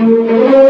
بفكر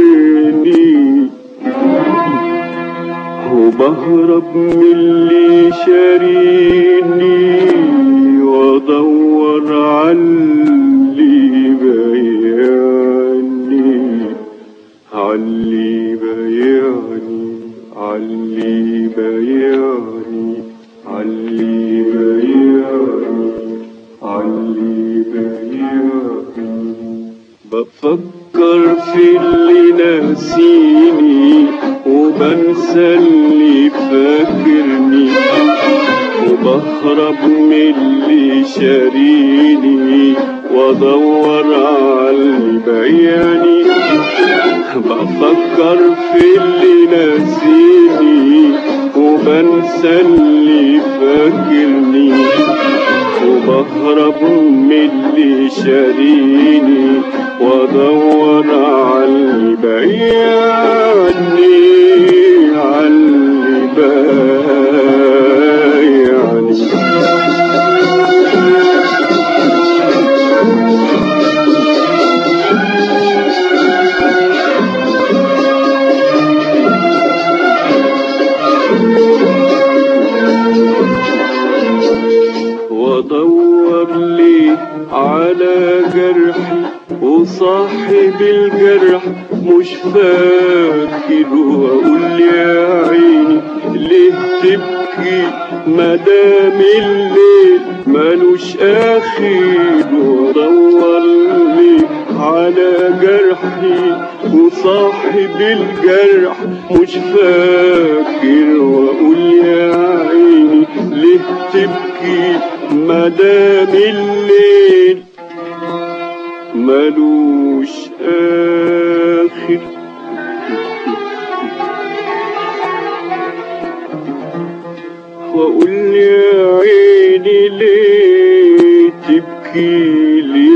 فاكرني وبهرب من اللي شاريني وادور على اللي بيعني علي بيعني علي بيعني علي بيعني علي بيعني بفكر في اللي ناسيني وبنسى اللي فاكرني وبهرب من اللي شاريني وأدور على اللي بيعني بفكر في اللي ناسيني وبنسى اللي فاكرني وبهرب اللي شاريني وادور على اللي بيعني على جرحي وصاحب الجرح مش فاكر. وأقول يا عيني ليه تبكي؟ مدام الليل ملوش أخير. وادور لي على جرحي وصاحب الجرح مش فاكر. وأقول يا عيني ليه تبكي؟ مدام الليل ملوش آخر. وأقول يا عيني ليه تبكي ليه؟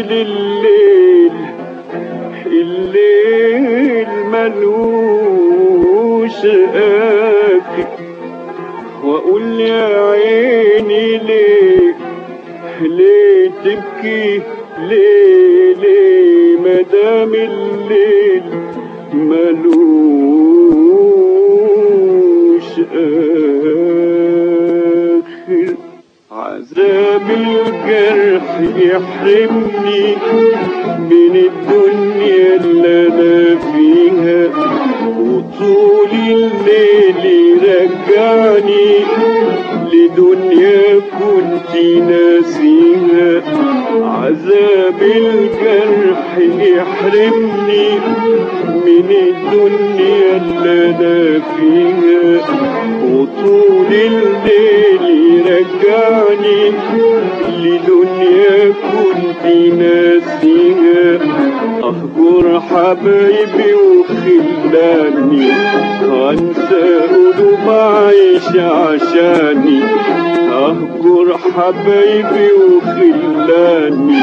الليل الليل الليل ملوش آخر. وأقول يا عذاب الجرح يحرمني من الدنيا اللي أنا فيها. وطول الليل يرجعني لدنيا كنت ناسيها. عذاب الجرح يحرمني من الدنيا اللي أنا فيها. وطول الليل يرجعني لدنيا كنت ناسيها أهجر حبايبي وخلاني. أنسى قلوب عايش عشاني. أهجر حبايبي وخلاني.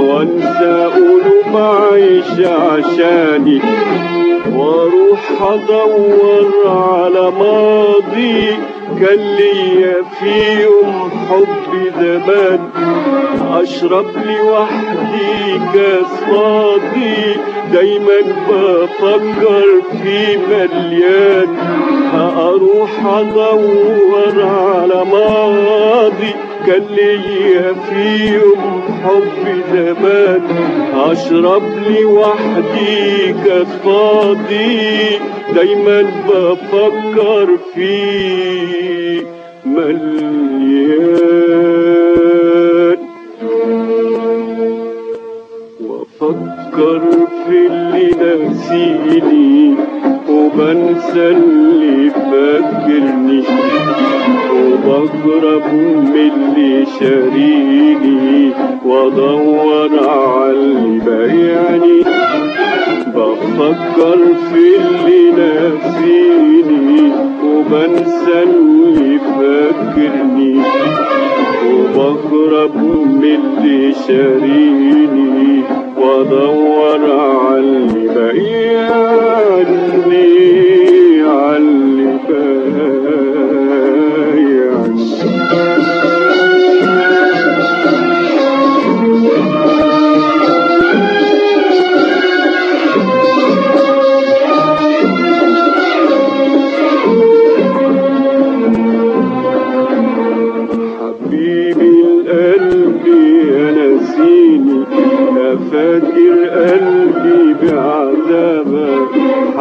وانسى قلوب عايش عشاني. وأروح أدور على ماضي. كان ليا فيهم حب زمان. أشرب لي وحدي كاس فاضي دايما بفكر في مليان. أروح أدور على ماضي كان ليا فيهم حب زمان أشرب لي وحدي كاس فاضي دايما بفكر فيه مليان. وأفكر في اللي ناسيني وبنسى اللي فاكرني وبهرب من شاريني وادور على اللي بايعني بفكر في اللي ناسيني وبنسى اللي فاكرني. وبهرب من شاريني وادور على اللي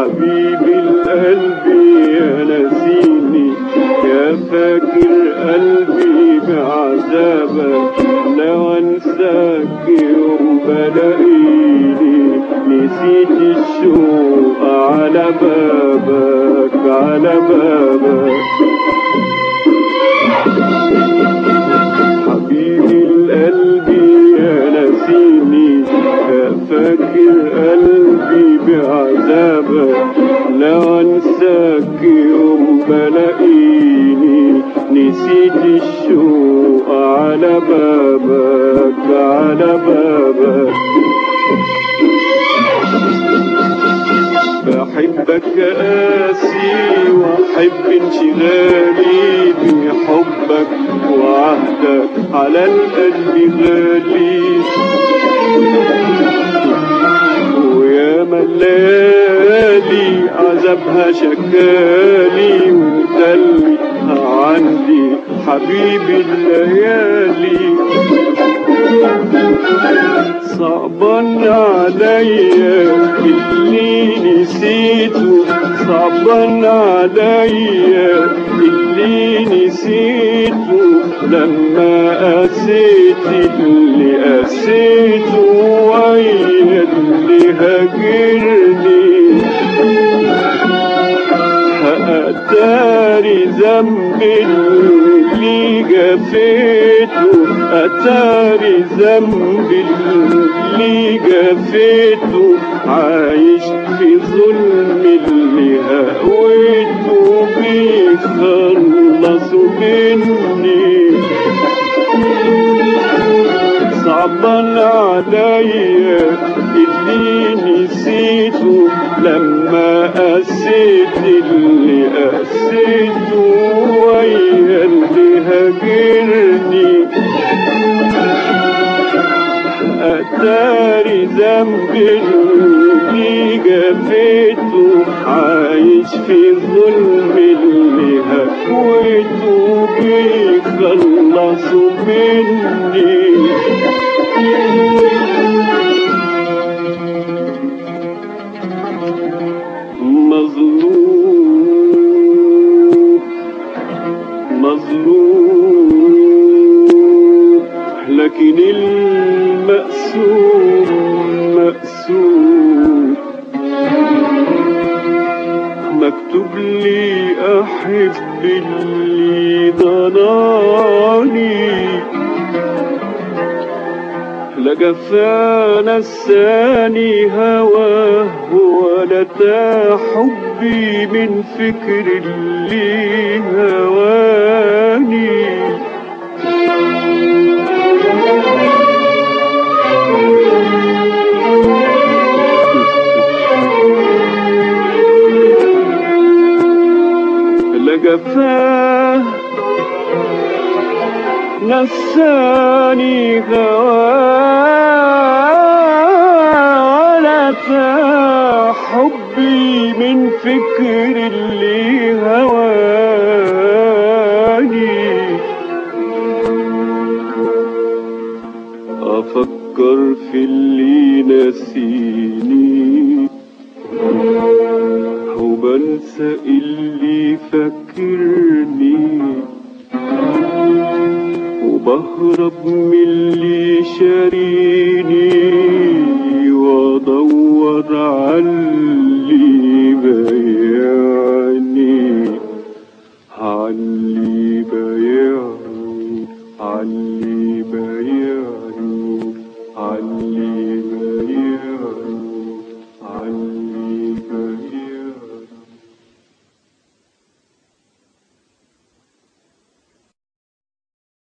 حبيبي القلب يا نسيني يا فاكر قلبي بعذابك لو أنساك يوم بلاقيني. نسيت الشوق على بابك على بابك. فاكر قلبي بعذابك لا أنساك يوم بلاقيني نسيت الشوق على بابك على بابك. بحبك قاسي وأحب انشغالي بحبك وعهدك. على القلب غالي. ويا ملالي عذابها شكالي وانت اللي عندي حبيبي الليالي. صعبان عليا اللي نسيته صعبان عليا اللي نسيته لما قسيت اللي قسيته ويا هاجرني أتاري ذنب اللي جفيته أتاري ذنب اللي جفيته عايش في ظلم اللي هويته بيخلص مني. صعبان عليا لما قسيت اللي قسيته ويا اللي هاجرني أتاري ذنب اللي جفيته عايش في ظلم اللي هكويته بيخلص مني. لجفانا الثاني هواه ولا حبي من فكر اللي حبي من فكر اللي هواني أفكر في اللي نسيني. وبنسى اللي فكرني وبهرب من اللي شاريني.